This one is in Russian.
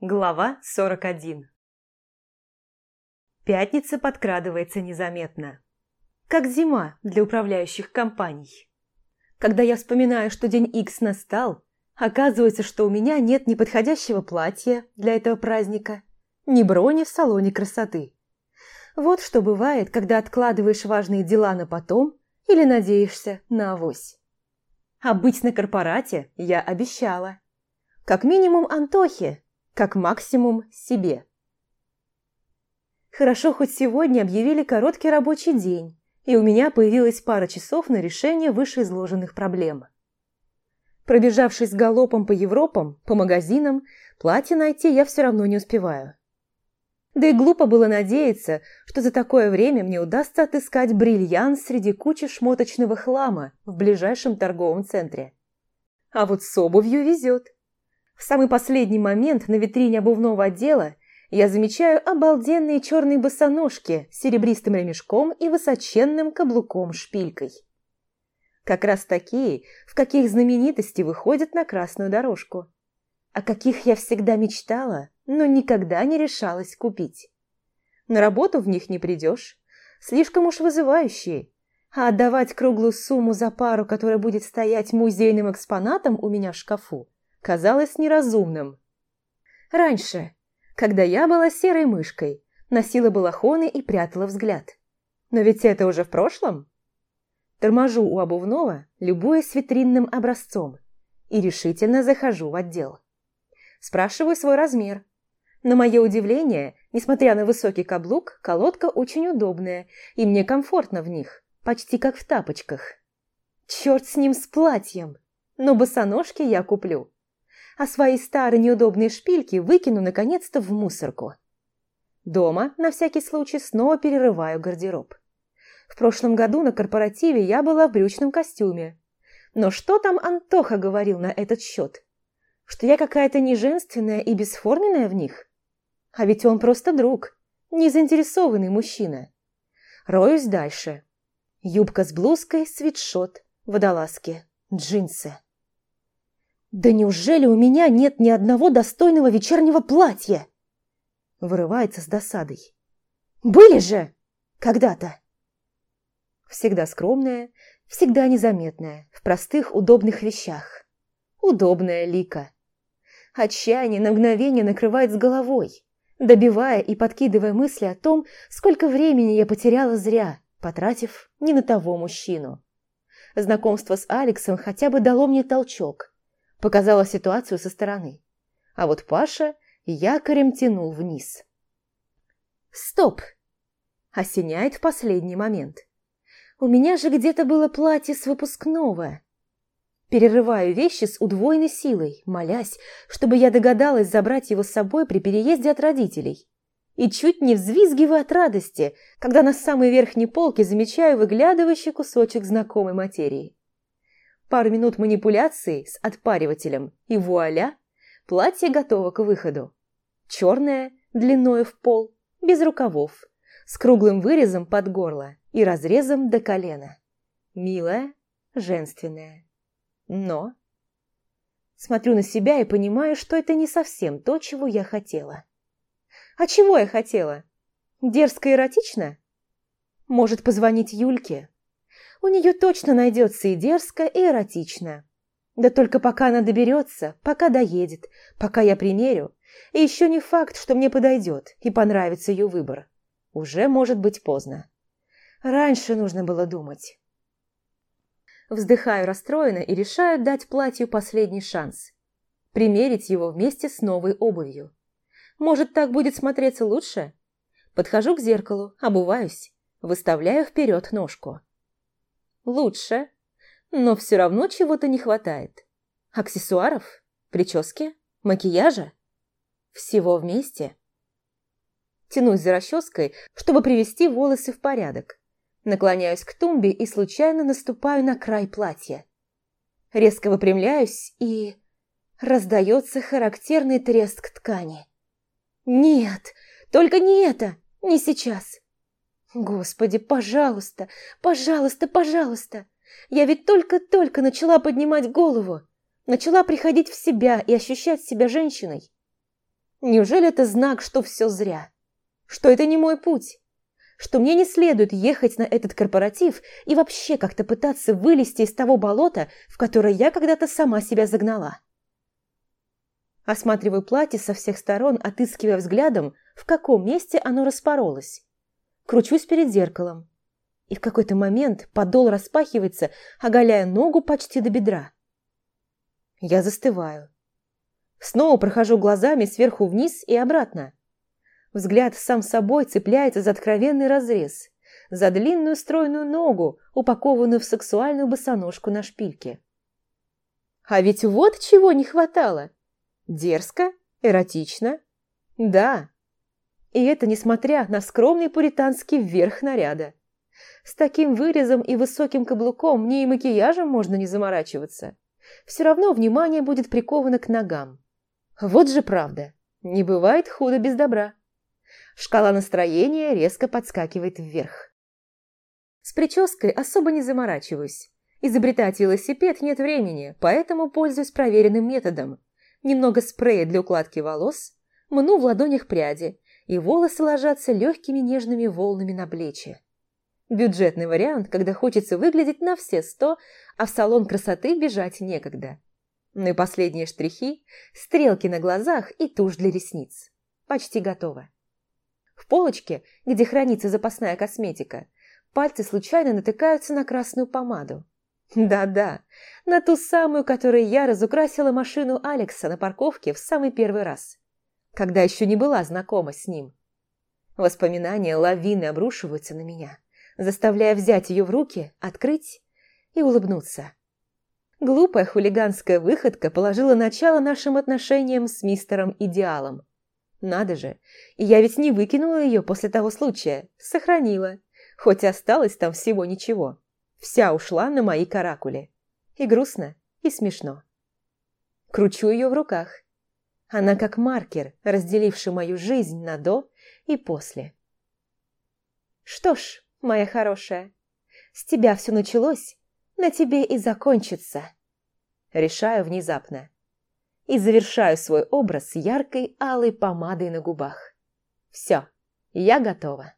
Глава 41 Пятница подкрадывается незаметно. Как зима для управляющих компаний. Когда я вспоминаю, что день Икс настал, оказывается, что у меня нет ни подходящего платья для этого праздника, ни брони в салоне красоты. Вот что бывает, когда откладываешь важные дела на потом или надеешься на авось. А быть на корпорате я обещала. Как минимум Антохе, как максимум себе. Хорошо, хоть сегодня объявили короткий рабочий день, и у меня появилась пара часов на решение вышеизложенных проблем. Пробежавшись галопом по Европам, по магазинам, платье найти я все равно не успеваю. Да и глупо было надеяться, что за такое время мне удастся отыскать бриллиант среди кучи шмоточного хлама в ближайшем торговом центре. А вот с обувью везет. В самый последний момент на витрине обувного отдела я замечаю обалденные черные босоножки с серебристым ремешком и высоченным каблуком-шпилькой. Как раз такие, в каких знаменитости выходят на красную дорожку. О каких я всегда мечтала, но никогда не решалась купить. На работу в них не придешь, слишком уж вызывающие, а отдавать круглую сумму за пару, которая будет стоять музейным экспонатом у меня в шкафу, казалось неразумным. Раньше, когда я была серой мышкой, носила балахоны и прятала взгляд. Но ведь это уже в прошлом. Торможу у обувного, любуясь витринным образцом, и решительно захожу в отдел. Спрашиваю свой размер, на мое удивление, несмотря на высокий каблук, колодка очень удобная, и мне комфортно в них, почти как в тапочках. Черт с ним с платьем! Но босоножки я куплю. А свои старые неудобные шпильки выкину наконец-то в мусорку. Дома, на всякий случай, снова перерываю гардероб. В прошлом году на корпоративе я была в брючном костюме. Но что там Антоха говорил на этот счет? Что я какая-то неженственная и бесформенная в них? А ведь он просто друг, незаинтересованный мужчина. Роюсь дальше. Юбка с блузкой, свитшот, водолазки, джинсы. «Да неужели у меня нет ни одного достойного вечернего платья?» Вырывается с досадой. «Были же! Когда-то!» Всегда скромная, всегда незаметная, в простых удобных вещах. Удобная лика. Отчаяние на мгновение накрывает с головой добивая и подкидывая мысли о том, сколько времени я потеряла зря, потратив не на того мужчину. Знакомство с Алексом хотя бы дало мне толчок, показало ситуацию со стороны. А вот Паша якорем тянул вниз. «Стоп!» – осеняет в последний момент. «У меня же где-то было платье с выпускного, Перерываю вещи с удвоенной силой, молясь, чтобы я догадалась забрать его с собой при переезде от родителей. И чуть не взвизгиваю от радости, когда на самой верхней полке замечаю выглядывающий кусочек знакомой материи. Пару минут манипуляции с отпаривателем, и вуаля, платье готово к выходу. Черное, длиною в пол, без рукавов, с круглым вырезом под горло и разрезом до колена. Милое, женственное. Но... Смотрю на себя и понимаю, что это не совсем то, чего я хотела. А чего я хотела? Дерзко и эротично? Может, позвонить Юльке? У нее точно найдется и дерзко, и эротично. Да только пока она доберется, пока доедет, пока я примерю, и еще не факт, что мне подойдет и понравится ее выбор. Уже может быть поздно. Раньше нужно было думать. Вздыхаю расстроенно и решаю дать платью последний шанс. Примерить его вместе с новой обувью. Может, так будет смотреться лучше? Подхожу к зеркалу, обуваюсь, выставляю вперед ножку. Лучше, но все равно чего-то не хватает. Аксессуаров? Прически? Макияжа? Всего вместе? Тянусь за расческой, чтобы привести волосы в порядок. Наклоняюсь к тумбе и случайно наступаю на край платья. Резко выпрямляюсь и... Раздается характерный треск ткани. «Нет, только не это! Не сейчас!» «Господи, пожалуйста, пожалуйста, пожалуйста! Я ведь только-только начала поднимать голову, начала приходить в себя и ощущать себя женщиной. Неужели это знак, что все зря? Что это не мой путь? Что мне не следует ехать на этот корпоратив и вообще как-то пытаться вылезти из того болота, в которое я когда-то сама себя загнала? Осматриваю платье со всех сторон, отыскивая взглядом, в каком месте оно распоролось. Кручусь перед зеркалом. И в какой-то момент подол распахивается, оголяя ногу почти до бедра. Я застываю. Снова прохожу глазами сверху вниз и обратно. Взгляд сам собой цепляется за откровенный разрез, за длинную стройную ногу, упакованную в сексуальную босоножку на шпильке. А ведь вот чего не хватало. Дерзко, эротично. Да. И это несмотря на скромный пуританский верх наряда. С таким вырезом и высоким каблуком мне и макияжем можно не заморачиваться. Все равно внимание будет приковано к ногам. Вот же правда. Не бывает худо без добра. Шкала настроения резко подскакивает вверх. С прической особо не заморачиваюсь. Изобретать велосипед нет времени, поэтому пользуюсь проверенным методом. Немного спрея для укладки волос, мну в ладонях пряди, и волосы ложатся легкими нежными волнами на плечи. Бюджетный вариант, когда хочется выглядеть на все сто, а в салон красоты бежать некогда. Ну и последние штрихи, стрелки на глазах и тушь для ресниц. Почти готово. В полочке, где хранится запасная косметика, пальцы случайно натыкаются на красную помаду. Да-да, на ту самую, которой я разукрасила машину Алекса на парковке в самый первый раз, когда еще не была знакома с ним. Воспоминания лавины обрушиваются на меня, заставляя взять ее в руки, открыть и улыбнуться. Глупая хулиганская выходка положила начало нашим отношениям с мистером Идеалом. Надо же, и я ведь не выкинула ее после того случая, сохранила, хоть осталось там всего ничего. Вся ушла на мои каракули. И грустно, и смешно. Кручу ее в руках. Она как маркер, разделивший мою жизнь на до и после. Что ж, моя хорошая, с тебя все началось, на тебе и закончится. Решаю внезапно. И завершаю свой образ яркой алой помадой на губах. Все, я готова.